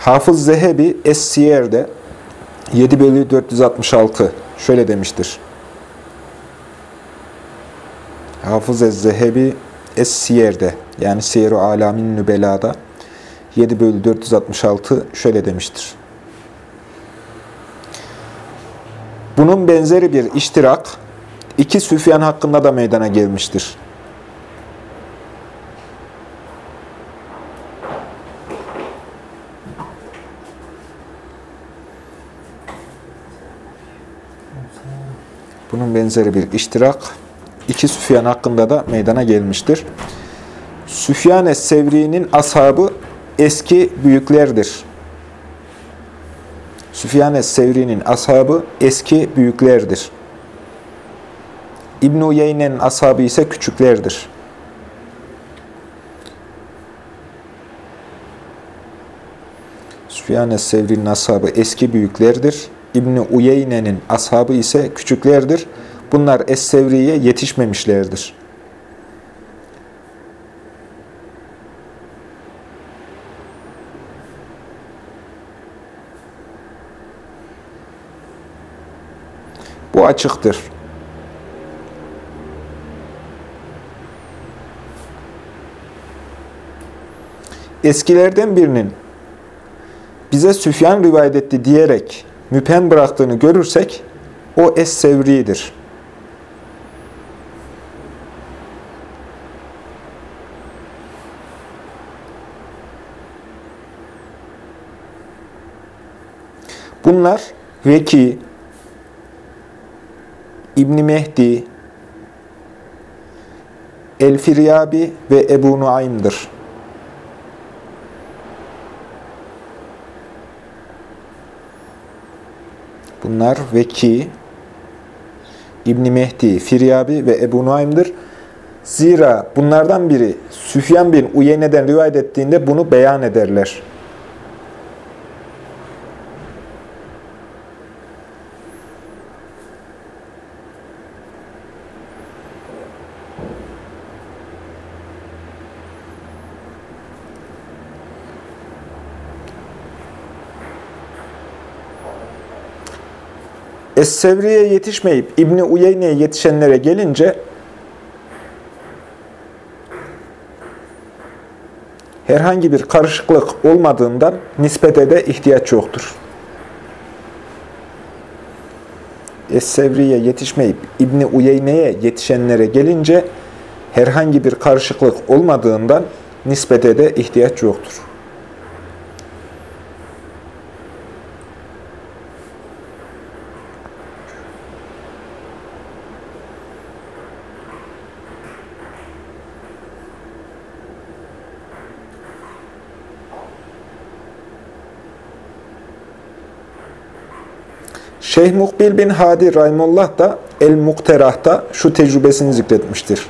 Hafız Zehebi Es-Siyer'de 7 bölü 466 şöyle demiştir. Hafız Ez-Zehebi Es-Siyer'de yani Siyer-i Alamin Nübela'da 7 bölü 466 şöyle demiştir. Bunun benzeri bir iştirak iki Süfyan hakkında da meydana gelmiştir. Bunun benzeri bir iştirak iki Süfyan hakkında da meydana gelmiştir. Süfyan es-Sevri'nin ashabı eski büyüklerdir. Süfyan es-Sevri'nin ashabı eski büyüklerdir. İbn-i Uyeyne'nin ashabı ise küçüklerdir. Süfyan es-Sevri'nin ashabı eski büyüklerdir. İbn-i Uyeyne'nin ashabı ise küçüklerdir. Bunlar Es-Sevri'ye yetişmemişlerdir. Bu açıktır. Eskilerden birinin bize Süfyan rivayet etti diyerek müphem bıraktığını görürsek o es-sevridir. Bunlar Veki, İbn Mehdi, El-Firyabi ve Ebu Nuaym'dır. Bunlar Veki, İbn Mehdi, Firyabi ve Ebu Nuaym'dır. Zira bunlardan biri Süfyan bin Uyeyne'den rivayet ettiğinde bunu beyan ederler. Es-Sevri'ye yetişmeyip İbni Uyeyne'ye yetişenlere gelince herhangi bir karışıklık olmadığından nispete de ihtiyaç yoktur. Es-Sevri'ye yetişmeyip İbni Uyeyne'ye yetişenlere gelince herhangi bir karışıklık olmadığından nispete de ihtiyaç yoktur. Şeyh Mukbil bin Hadi Rahimullah da El-Mukterah'ta şu tecrübesini zikretmiştir.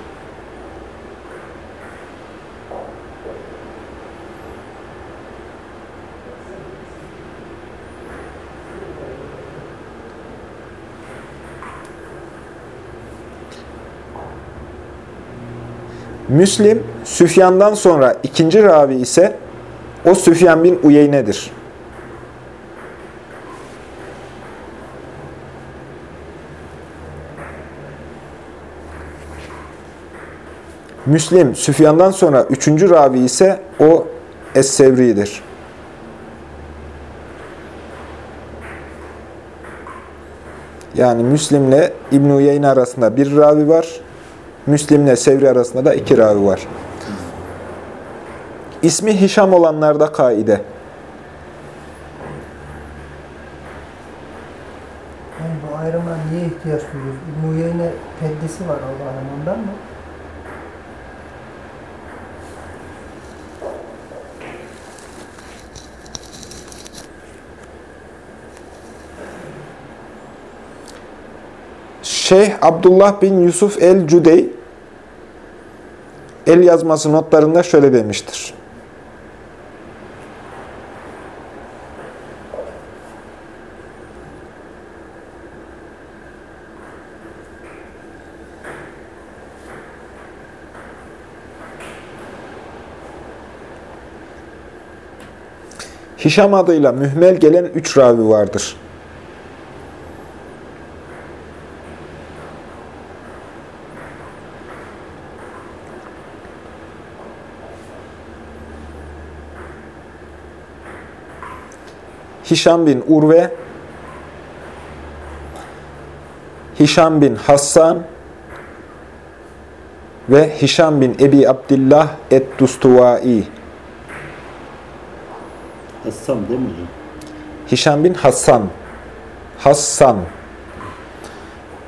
Müslim, Süfyan'dan sonra ikinci ravi ise o Süfyan bin Uyeyne'dir. Müslim, Süfyan'dan sonra üçüncü ravi ise o Es-Sevri'dir. Yani Müslim'le İbn-i Uyeyne arasında bir ravi var. Müslim'le Sevri arasında da iki ravi var. İsmi Hişam olanlarda kaide. Yani bu ayrıma niye ihtiyaç duyuyoruz? İbn-i Uyeyne teddisi var Allah'ın ondan mı? Şeyh Abdullah bin Yusuf el-Cüdey el yazması notlarında şöyle demiştir. Hişam adıyla mühmel gelen üç ravi vardır. Hişam bin Urve, Hişam bin Hassan ve Hişam bin Ebi Abdillah et-Dustuvai. Hassam değil mi hocam? Hişam bin Hassan, Hassan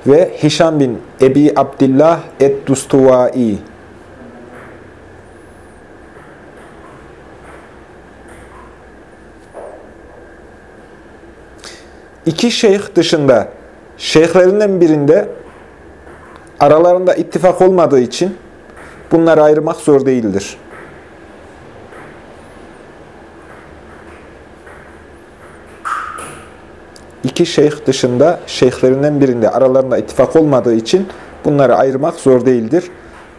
ve Hişam bin Ebi Abdillah et-Dustuvai. İki şeyh dışında şeyhlerinden birinde aralarında ittifak olmadığı için bunları ayırmak zor değildir. İki şeyh dışında şeyhlerinden birinde aralarında ittifak olmadığı için bunları ayırmak zor değildir.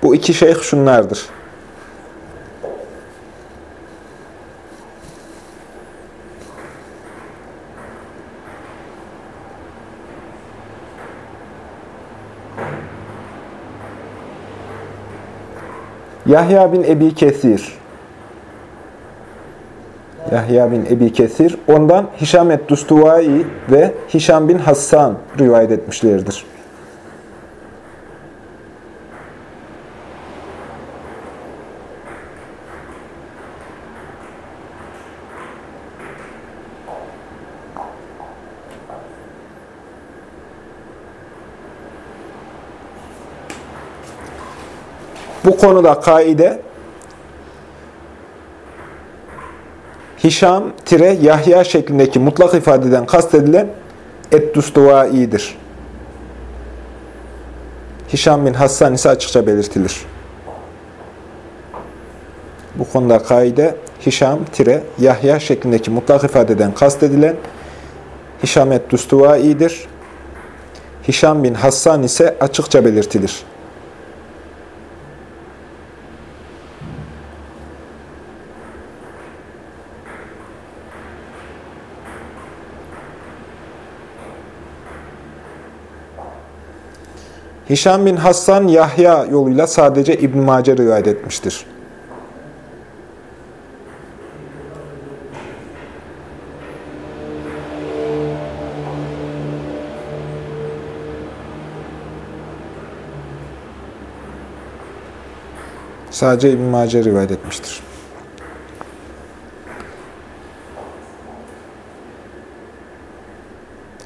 Bu iki şeyh şunlardır. Yahya bin Ebi Kesir. Yahya bin Ebi Kesir. Ondan Hişam et-Dustuvai ve Hişam bin Hassan rivayet etmişlerdir. Bu konuda kaide Hişam tire Yahya şeklindeki mutlak ifadeden kastedilen et-dustuvai'dir. Hişam bin Hassan ise açıkça belirtilir. Bu konuda kaide Hişam tire Yahya şeklindeki mutlak ifadeden kastedilen Hişam et-dustuvai'dir. Hişam bin Hassan ise açıkça belirtilir. Hişam bin Hassan Yahya yoluyla sadece İbn Mace rivayet etmiştir. Sadece İbn Mace rivayet etmiştir.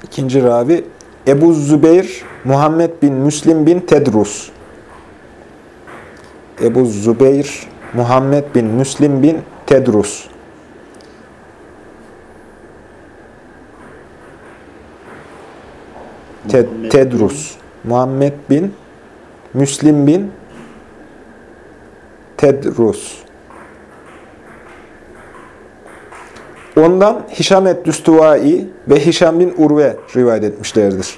İkinci ravi Ebu Zübeyir Muhammed bin Müslim bin Tedrus. Ebu Zübeyir Muhammed bin Müslim bin Tedrus. Te Tedrus. Muhammed bin Müslim bin Tedrus. Ondan Hişam et-Düstuvai ve Hişam bin Urve rivayet etmişlerdir.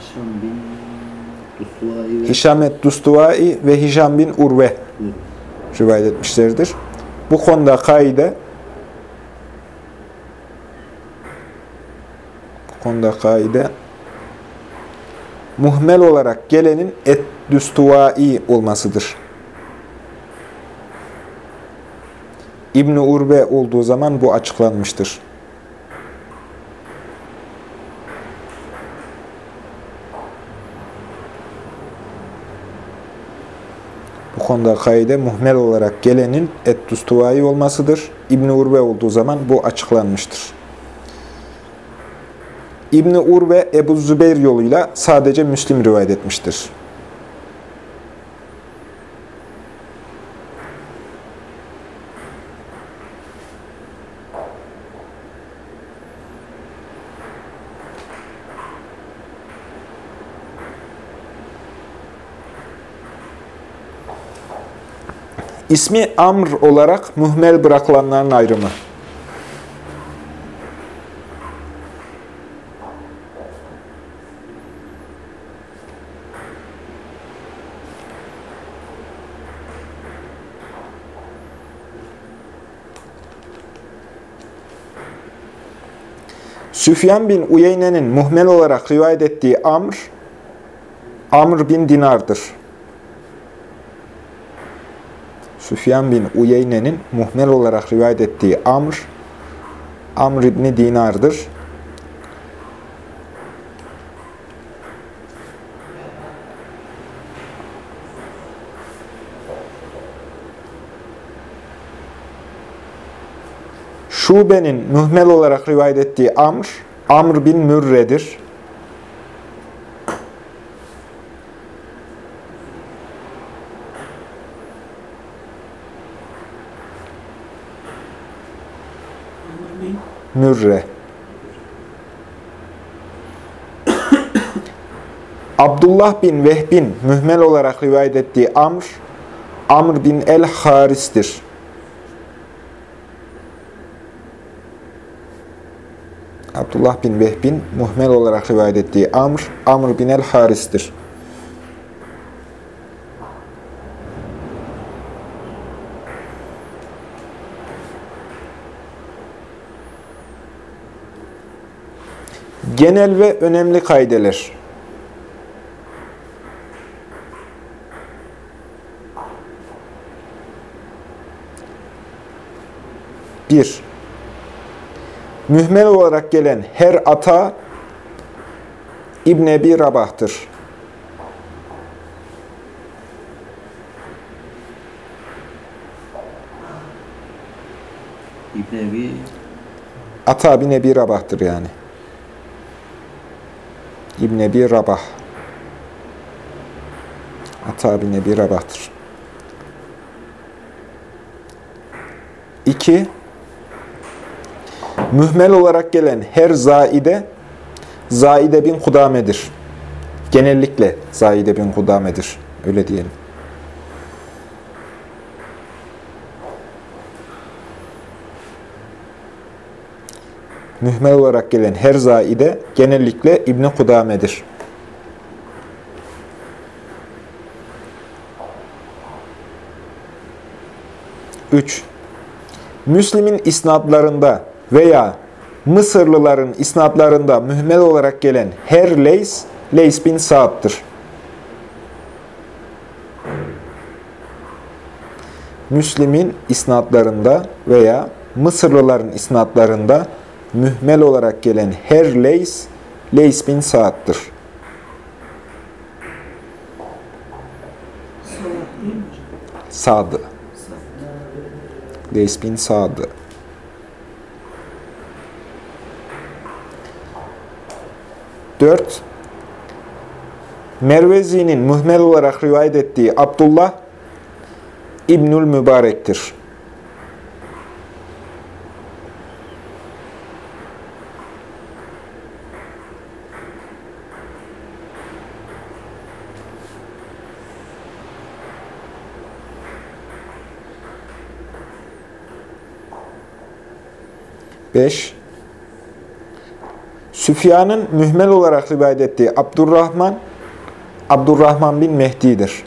Hişam Hişam et-Dustuvai ve Hişam bin Urve rivayet etmişlerdir. Bu konuda kaide konuda kaide muhmel olarak gelenin et-Dustuvai olmasıdır. İbn Urve olduğu zaman bu açıklanmıştır. Bu konuda kaide muhmel olarak gelenin et-Dustuvai olmasıdır. İbn Urve olduğu zaman bu açıklanmıştır. İbni Ur ve Ebu Zübeyr yoluyla sadece Müslim rivayet etmiştir. İsmi Amr olarak mühmel bırakılanların ayrımı. Süfyan bin Uyeyne'nin muhmel olarak rivayet ettiği Amr, Amr bin Dinar'dır. Süfyan bin Uyeyne'nin muhmel olarak rivayet ettiği Amr, Amr ibn Dinar'dır. Şube'nin mühmel olarak rivayet ettiği Amr, Amr bin Mürre'dir. Mürre. Abdullah bin Vehbin mühmel olarak rivayet ettiği Amr, Amr bin el-Haris'tir. Abdullah bin Vehbin muhmel olarak rivayet ettiği Amr, Amr bin el-Haris'tir. Genel ve önemli kaydeler. Bir, mühmel olarak gelen her ata İbn Ebi Rabah'tır. İbn Ebi Ata bin Ebi Rabah'tır yani. İbn Ebi Rabah. Ata bin Ebi Rabah'tır. İki, mühmel olarak gelen her zaide, zaide bin kudamedir. Genellikle zaide bin kudamedir. Öyle diyelim. Mühmel olarak gelen her zaide genellikle İbni Kudame'dir. 3. Müslim'in isnadlarında veya Mısırlıların isnatlarında mühmel olarak gelen her Leys, Leys bin Saad'dır. Müslim'in isnatlarında veya Mısırlıların isnatlarında mühmel olarak gelen her Leys, Leys bin Saad'dır. Saad. Leys bin Saad'ı. 4. Mervezi'nin mühmel olarak rivayet ettiği Abdullah İbnül Mübarek'tir. Beş. Süfyan'ın mühmel olarak rivayet ettiği Abdurrahman, Abdurrahman bin Mehdi'dir.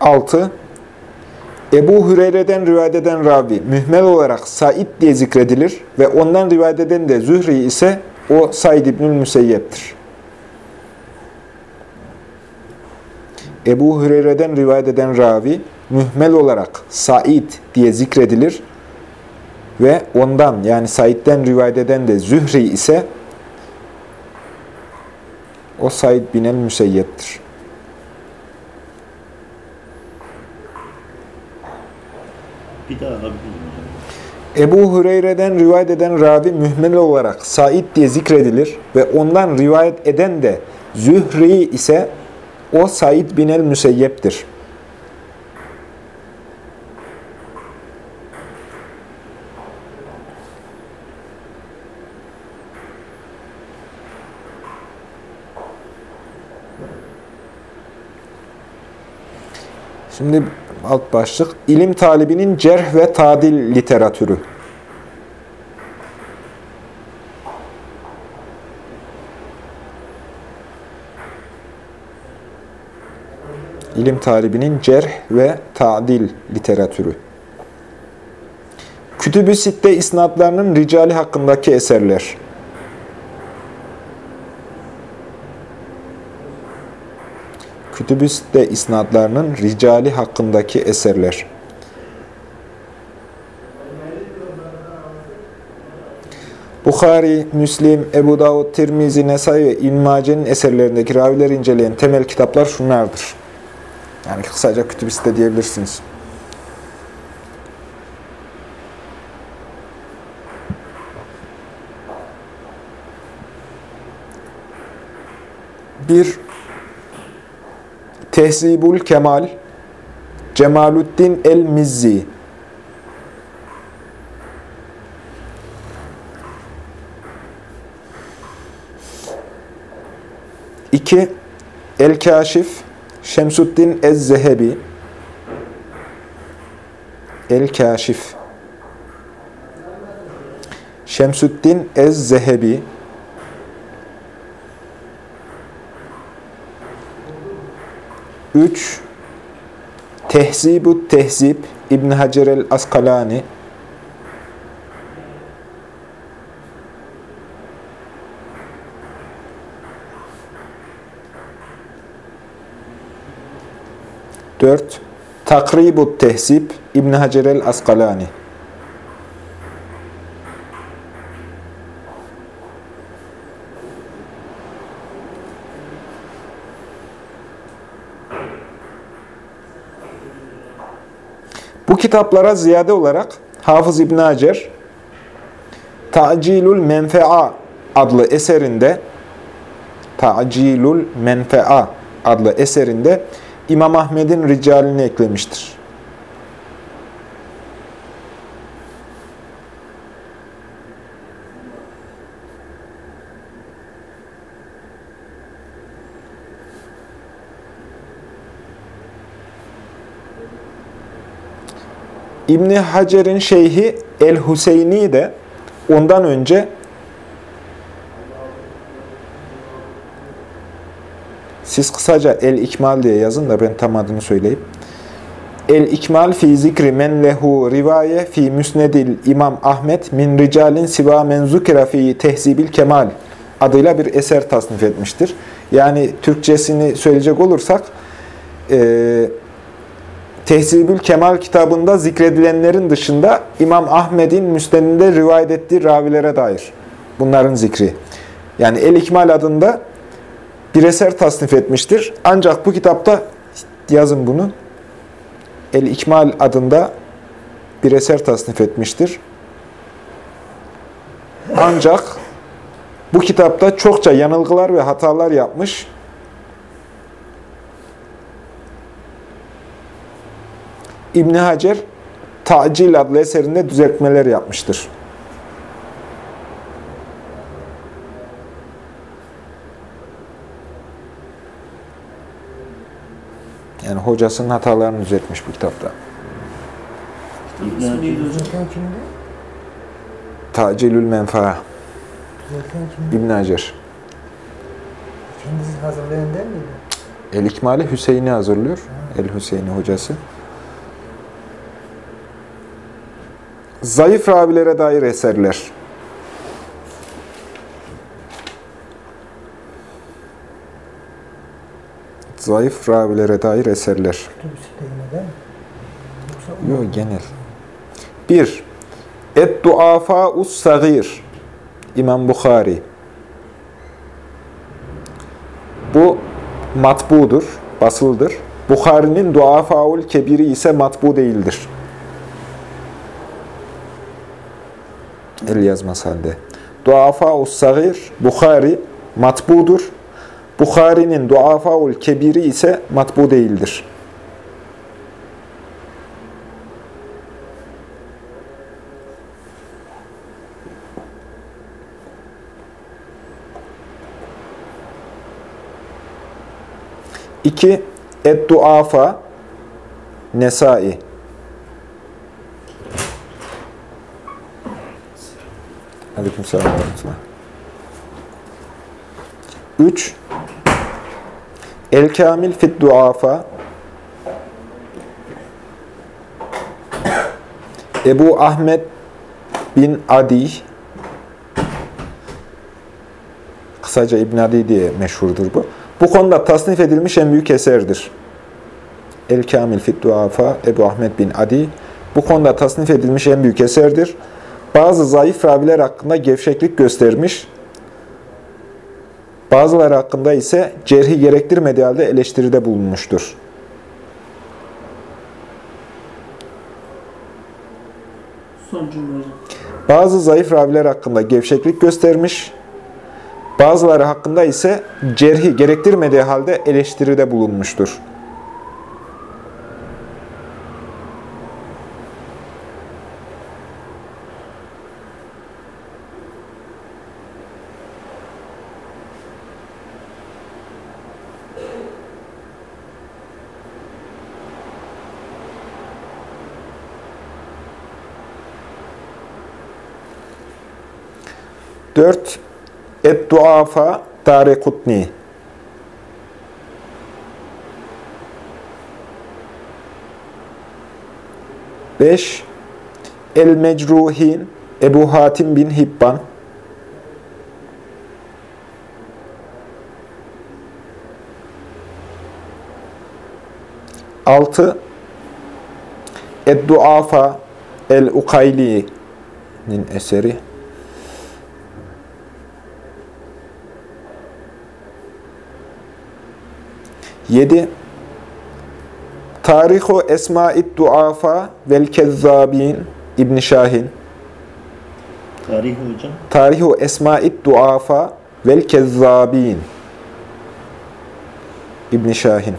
Altı, Ebu Hüreyre'den rivayet eden ravi mühmel olarak Said diye zikredilir ve ondan rivayet eden de Zühri ise o Said İbnül Müseyyep'tir. Ebu Hüreyre'den rivayet eden ravi mühmel olarak Said diye zikredilir ve ondan yani Said'den rivayet eden de Zühri ise o Said bin el Müseyyep'tir. Bir daha alabilir? Ebu Hureyre'den rivayet eden ravi mühmel olarak Said diye zikredilir ve ondan rivayet eden de Zühri ise o Said bin el-Müseyyep'tir. Şimdi alt başlık ilim talibinin cerh ve tadil literatürü. İlim talibinin cerh ve tadil literatürü. Kütüb-ü Sitte isnatlarının ricali hakkındaki eserler. Kütüb-ü Sitte isnatlarının ricali hakkındaki eserler. Bukhari, Müslim, Ebu Davud, Tirmizi, Nesai ve İlmace'nin eserlerindeki ravileri inceleyen temel kitaplar şunlardır. Yani kısaca kütüb-i sitte diyebilirsiniz. Bir, Tehzibul Kemal, Cemaluddin el-Mizzi. İki, El-Kaşif, Şemsuddin Ez-Zehebi El-Kaşif. Şemsuddin Ez-Zehebi Üç Tehzibut Tehzib İbn Hacer el-Askalani. Dört Takribut Tehzib İbn Hacer el-Askalani. Bu kitaplara ziyade olarak Hafız İbn Hacer Ta'cilul Menfea adlı eserinde Ta'cilul Menfea adlı eserinde İmam Ahmed'in ricalini eklemiştir. İbni Hacer'in şeyhi El-Hüseyni de ondan önce siz kısaca El-İkmal diye yazın da ben tam adını söyleyeyim. El-İkmal fi zikri men lehu rivaye fi müsnedil İmam Ahmet min ricalin siva men zukira fi tehzibil kemal adıyla bir eser tasnif etmiştir. Yani Türkçesini söyleyecek olursak eee Tehzibül Kemal kitabında zikredilenlerin dışında İmam Ahmed'in müsteninde rivayet ettiği ravilere dair. Bunların zikri. Yani El-İkmal adında bir eser tasnif etmiştir. Ancak bu kitapta, yazın bunu, El-İkmal adında bir eser tasnif etmiştir. Ancak bu kitapta çokça yanılgılar ve hatalar yapmış İbn Hacer Ta'cil adlı eserinde düzeltmeler yapmıştır. Yani hocasının hatalarını düzeltmiş bu kitapta. İbn Hacer Düzelten kimdi? Ta'cilül menfaa Düzelten kimdi? İbn Hacer. Kendisi hazırlayan değil miydi? El-İkmal'i Hüseyin'i hazırlıyor. El-Hüseyin'i hocası. Zayıf ravilere dair eserler. Zayıf ravilere dair eserler. Yok genel. 1. Et-duafa us-sagir. İmam Bukhari. Bu matbudur, basıldır. Bukhari'nin duafaul kebiri ise matbu değildir. El yazmaz halde. Duafa us-sagir Bukhari matbudur. Bukhari'nin Duafaul Kebiri ise matbu değildir. İki, Ed-Duafa Nesai Aleykümselam. ve rahmetullah. Üç, El-Kamil Fit Duafa Ebu Ahmet bin Adi kısaca İbn Adi diye meşhurdur bu. Bu konuda tasnif edilmiş en büyük eserdir. El-Kamil Fit Duafa Ebu Ahmet bin Adi bu konuda tasnif edilmiş en büyük eserdir. Bazı zayıf raviler hakkında gevşeklik göstermiş, bazıları hakkında ise cerhi gerektirmediği halde eleştiride bulunmuştur. Bazı zayıf raviler hakkında gevşeklik göstermiş, bazıları hakkında ise cerhi gerektirmediği halde eleştiride bulunmuştur. Dört, Et-Duafa Darekutni. Beş, El-Mecruhin Ebu Hatim bin Hibban. Altı, Ed-Duafa El-Ukayli'nin eseri. 7. Tarihu Esma'id Duafa vel Kezzabin İbn Şahin. Tarihi hocam. Tarihu Esma'id Duafa vel Kezzabin İbn Şahin.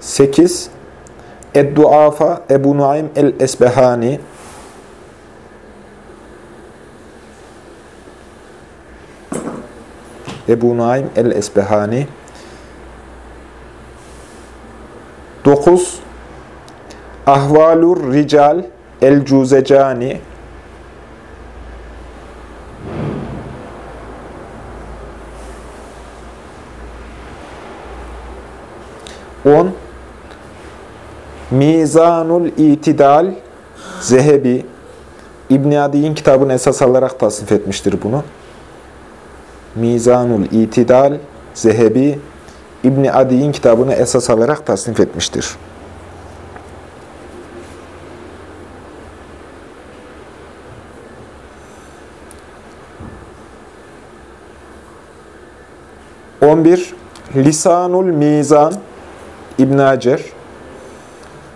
Sekiz. Ed-Duafa Ebu Nuaym el-Esbehani Ebu Naim el-Esbehani. 9 Ahvalur Rical el-Cuzecani. On Mizanul İtidal Zehebi. İbn Adi'nin kitabını esas alarak tasnif etmiştir bunu. Mizanul İtidal Zehebi İbni Adi'nin kitabını esas alarak tasnif etmiştir. On bir Lisanul Mizan İbn Hacer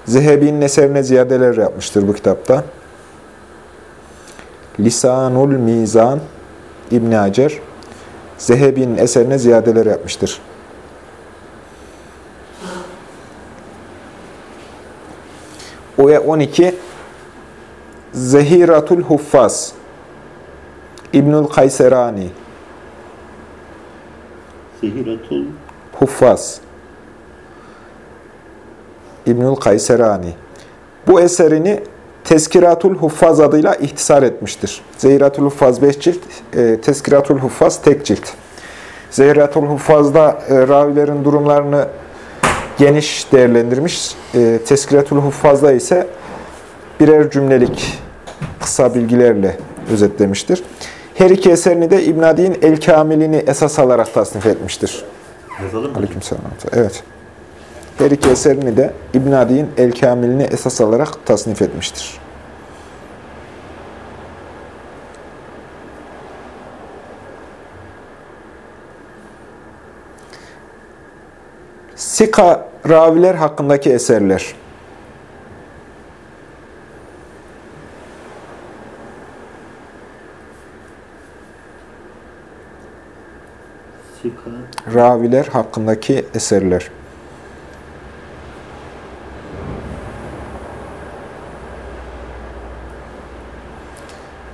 Zehebi'nin eserine ziyadeler yapmıştır bu kitapta. Lisanul Mizan İbn Hacer Zehebi'nin eserine ziyadeler yapmıştır. Oya 12 Zehiratul Huffaz İbnül Kayserani. Zehiratul Huffaz. İbnül Kayserani. Bu eserini Teskiratul Huffaz adıyla ihtisar etmiştir. Zehiratul Huffaz 5 cilt, e, Teskiratul Huffaz tek cilt. Zehiratul Huffaz'da e, ravilerin durumlarını geniş değerlendirmiş. E, Teskiratul Huffaz'da ise birer cümlelik kısa bilgilerle özetlemiştir. Her iki eserini de İbn Adi'nin El Kamilini esas alarak tasnif etmiştir. yazalım mı? Aleykümselam. Evet. Her iki eserini de İbn Adi'nin El Kamil'ini esas alarak tasnif etmiştir. Sika raviler hakkındaki eserler. Sika. Raviler hakkındaki eserler.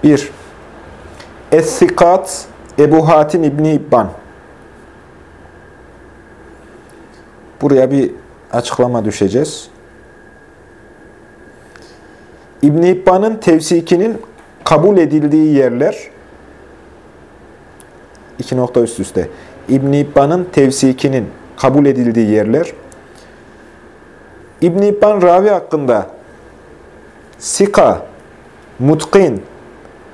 Bir, Es-Sikat Ebu Hatim İbni İbban. Buraya bir açıklama düşeceğiz. İbn İbban'ın tevsikinin kabul edildiği yerler iki nokta üst üste. İbn İbban'ın tevsikinin kabul edildiği yerler İbn İbban ravi hakkında sika, mutkin,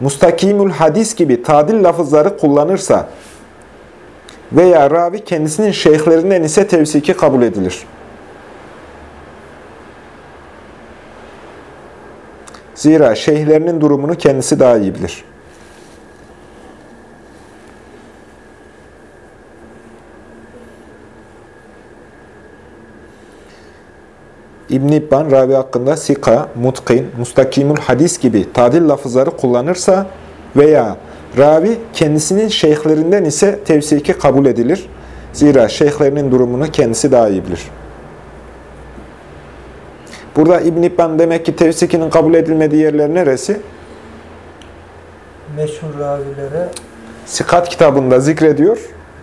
mustakimül hadis gibi tadil lafızları kullanırsa veya ravi kendisinin şeyhlerinden ise tevsiki kabul edilir. Zira şeyhlerinin durumunu kendisi daha iyi bilir. İbn İbban ravi hakkında sika, mutkin, mustakimul hadis gibi tadil lafızları kullanırsa veya ravi kendisinin şeyhlerinden ise tevsiki kabul edilir. Zira şeyhlerinin durumunu kendisi daha iyi bilir. Burada İbn İbban demek ki tevsikinin kabul edilmediği yerler neresi? Meşhur ravilere Sikat kitabında zikrediyor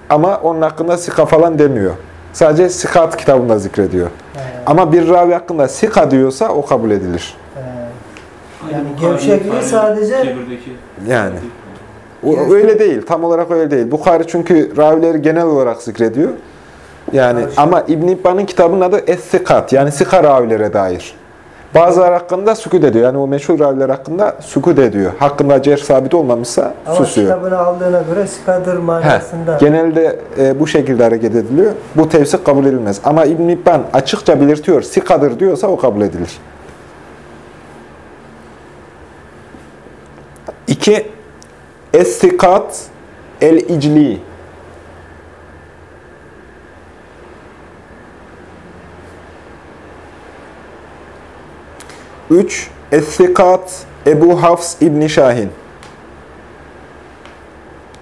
ama onun hakkında sika falan demiyor. Sadece Sikat kitabında zikrediyor. e, Ama bir ravi hakkında sika diyorsa o kabul edilir. e, Aynı Yani gevşekliği sadece- Yani. O, öyle değil. Tam olarak öyle değil. Bukhari çünkü ravileri genel olarak zikrediyor. Yani ama İbn İbban'ın kitabının adı Es-Sikat. Yani sika ravilere dair. Bazıları hakkında sükut ediyor. Yani o meşhur raviler hakkında sükut ediyor. Hakkında cerh sabit olmamışsa ama susuyor. kitabını aldığına göre skadır He, manasında. genelde e, bu şekilde hareket ediliyor. Bu tevsik kabul edilmez. Ama İbn İbban açıkça belirtiyor, sikadır diyorsa o kabul edilir. İki, Es-Sikat El-İcli. Üç, Es-Sikat Ebu Hafs İbni Şahin.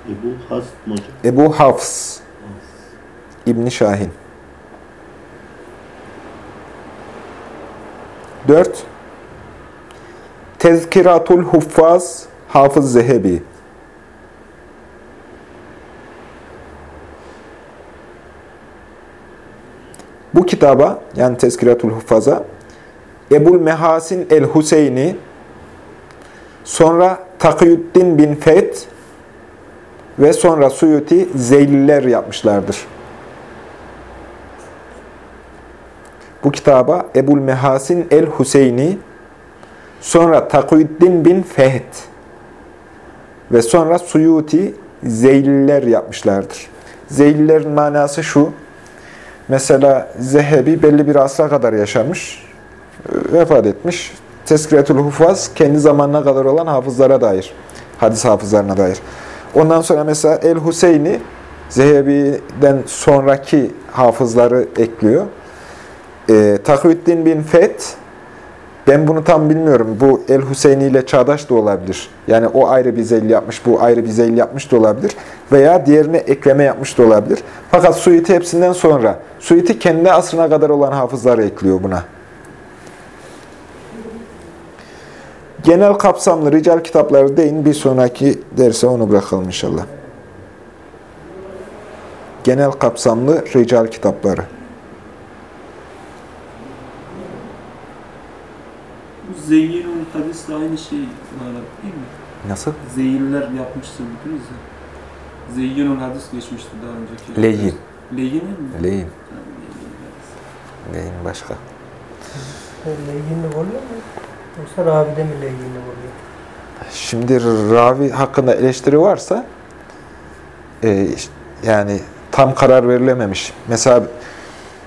Ebu Hast mı? Ebu Hafs İbni Şahin. 4. Tezkiratul Huffaz Hafız Zehebi. Bu kitaba yani Tezkiratul Huffaz'a Ebul Mehasin el-Huseyni sonra Takiyüddin bin Feth ve sonra Suyuti Zeyliler yapmışlardır. Bu kitaba Ebul Mehasin el-Huseyni, sonra Takiyüddin bin Fehd ve sonra Suyuti Zeyliler yapmışlardır. Zeylilerin manası şu, mesela Zehebi belli bir asra kadar yaşamış, vefat etmiş. Teskiretül Hufaz kendi zamanına kadar olan hafızlara dair, hadis hafızlarına dair. Ondan sonra mesela El-Huseyni, Zehebi'den sonraki hafızları ekliyor. E, Takvüddin bin Feth, ben bunu tam bilmiyorum. Bu El-Hüseyni ile çağdaş da olabilir. Yani o ayrı bir zelli yapmış, bu ayrı bir zelli yapmış da olabilir. Veya diğerine ekleme yapmış da olabilir. Fakat Suyuti hepsinden sonra. Suyuti kendi asrına kadar olan hafızları ekliyor buna. Genel kapsamlı rical kitapları deyin. Bir sonraki derse onu bırakalım inşallah. Genel kapsamlı rical kitapları. Zeyyinun hadis de aynı şey değil mi? Nasıl? Zeyinler yapmıştır bildiniz ya. Zeyyinun hadis geçmişti daha önceki. Leyin. Leyin mi? Leyin. Leyin. Leyin başka. Leyyinlik oluyor mu? Yoksa ravide mi leyyinlik oluyor? Şimdi ravi hakkında eleştiri varsa e, yani tam karar verilememiş. Mesela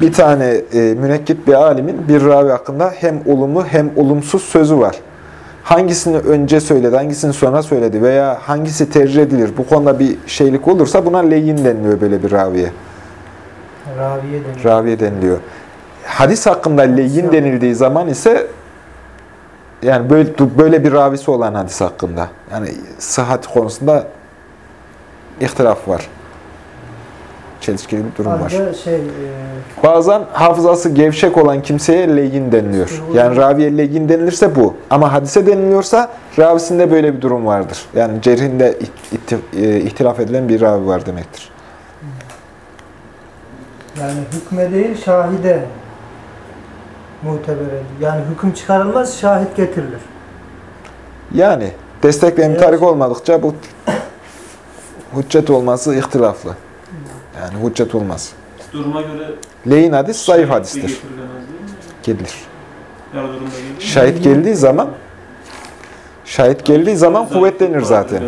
bir tane e, münekkit bir alimin bir ravi hakkında hem olumlu hem olumsuz sözü var. Hangisini önce söyledi, hangisini sonra söyledi veya hangisi tercih edilir bu konuda bir şeylik olursa buna leyin deniliyor böyle bir raviye. Raviye deniyor. Raviye deniliyor. Hadis hakkında leyin denildiği zaman ise yani böyle, böyle bir ravisi olan hadis hakkında. Yani sıhhat konusunda ihtilaf var. çelişkili bir durum var. Şey e, Bazen hafızası gevşek olan kimseye leyin deniliyor. Yani raviye leyin denilirse bu. Ama hadise deniliyorsa ravisinde böyle bir durum vardır. Yani cerhinde e, ihtilaf edilen bir ravi var demektir. yani hükme değil şahide muteber edilir. Yani hüküm çıkarılmaz şahit getirilir. Yani destek ve Evet. emtarik olmadıkça bu hüccet olması ihtilaflı. Yani hüccet olmaz. Duruma göre Leyin hadis zayıf hadistir. Gelir. Şahit geldiği zaman şahit geldiği zaman kuvvetlenir zaten.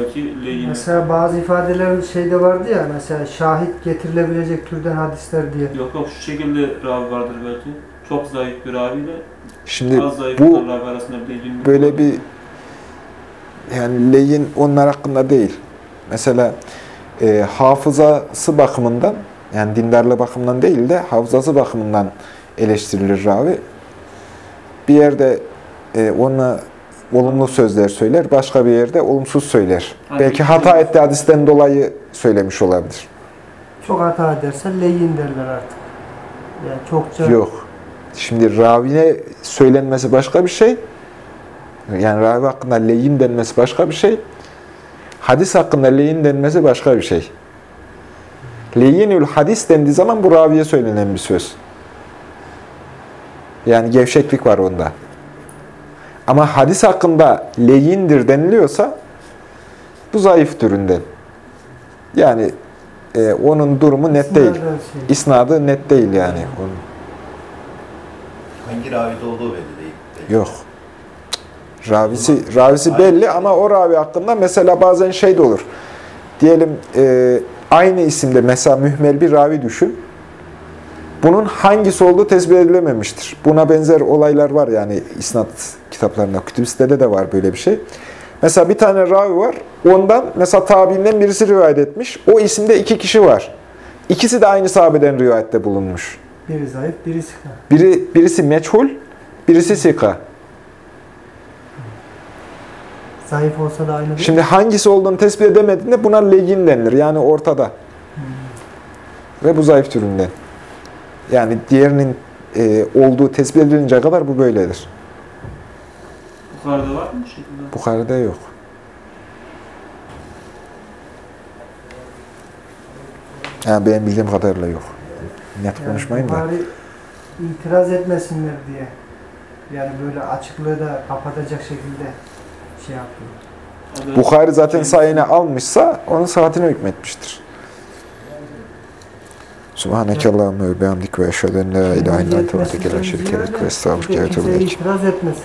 Mesela bazı ifadeler şeyde vardı ya mesela şahit getirilebilecek türden hadisler diye. Yok yok şu şekilde ravi vardır belki. Çok zayıf bir raviyle Şimdi az zayıf bu ravi arasında bir lehin böyle bir yani leyin onlar hakkında değil. Mesela e, hafızası bakımından yani dindarlığı bakımından değil de hafızası bakımından eleştirilir ravi. Bir yerde e, ona olumlu sözler söyler, başka bir yerde olumsuz söyler. Hani Belki hata etti hadisten dolayı söylemiş olabilir. Çok hata ederse leyin derler artık. Yani çokça Yok. Şimdi ravine söylenmesi başka bir şey. Yani ravi hakkında leyin denmesi başka bir şey. Hadis hakkında leyin denmesi başka bir şey. Leyinül hadis dendiği zaman bu raviye söylenen bir söz. Yani gevşeklik var onda. Ama hadis hakkında leyindir deniliyorsa bu zayıf türünden. Yani e, onun durumu net değil. Şey. İsnadı net değil yani. Onun. Hangi ravide olduğu belli değil. Yok. Ravisi, ravisi belli ama o ravi hakkında mesela bazen şey de olur. Diyelim e, aynı isimde mesela mühmel bir ravi düşün. Bunun hangisi olduğu tespit edilememiştir. Buna benzer olaylar var yani isnat kitaplarında, kütüb sitede de var böyle bir şey. Mesela bir tane ravi var. Ondan mesela tabiinden birisi rivayet etmiş. O isimde iki kişi var. İkisi de aynı sahabeden rivayette bulunmuş. Biri zayıf, biri sıkı. Biri, birisi meçhul, birisi sika. Zayıf olsa da aynı değil. Şimdi hangisi olduğunu tespit edemediğinde buna leyin denilir. Yani ortada. Ve bu zayıf türünden. Yani diğerinin e, olduğu tespit edilinceye kadar bu böyledir. Bukhari'de var mı bu şekilde? Bukhari'de yok. Yani benim bildiğim kadarıyla yok. Net Yani konuşmayın da. İtiraz etmesinler diye. Yani böyle açıklığı da kapatacak şekilde şey yapıyor. Bukhari zaten sayene almışsa onun saatine hükmetmiştir. Subhaneke Allahümme ve bihamdik ve eşhedü en la ilahe illa ente ve tekelâ şerike lek ve estağfurke ve ileyk. itiraz etmesin.